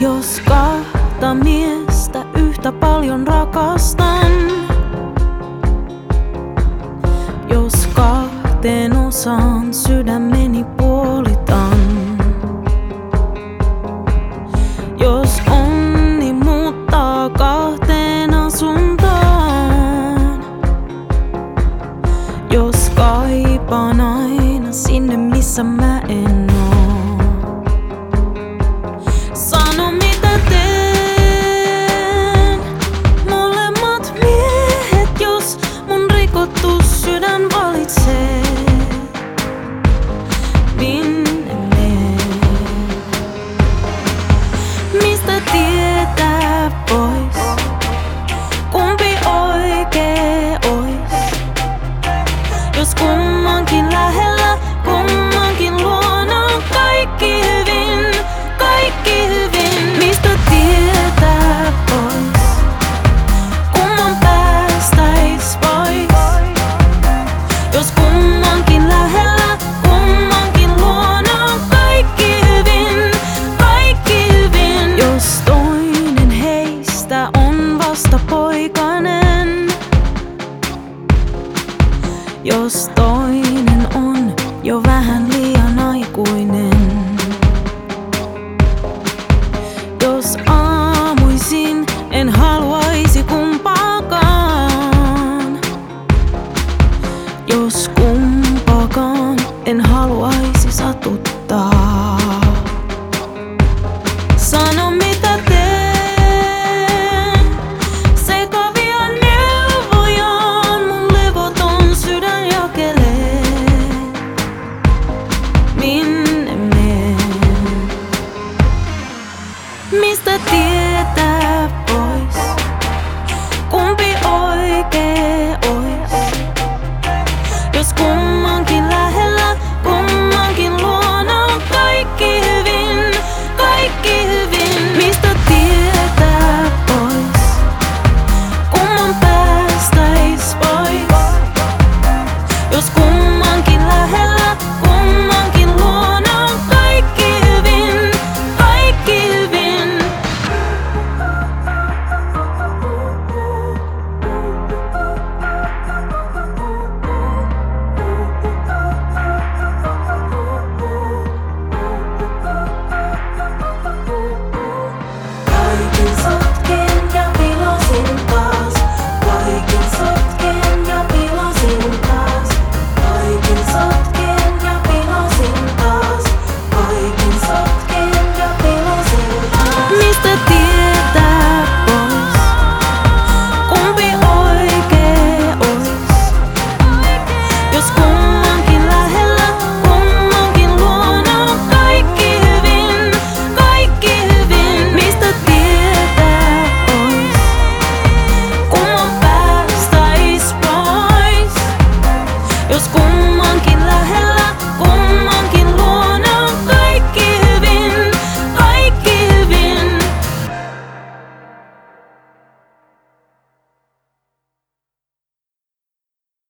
Jos kahta miestä yhtä paljon rakastan, jos kahteen osaan sydämeni puolitan. Jos onni muuttaa kahteen asuntoon, jos kaipaan aina sinne missä mä en. Jos toinen on jo vähän liian un monkey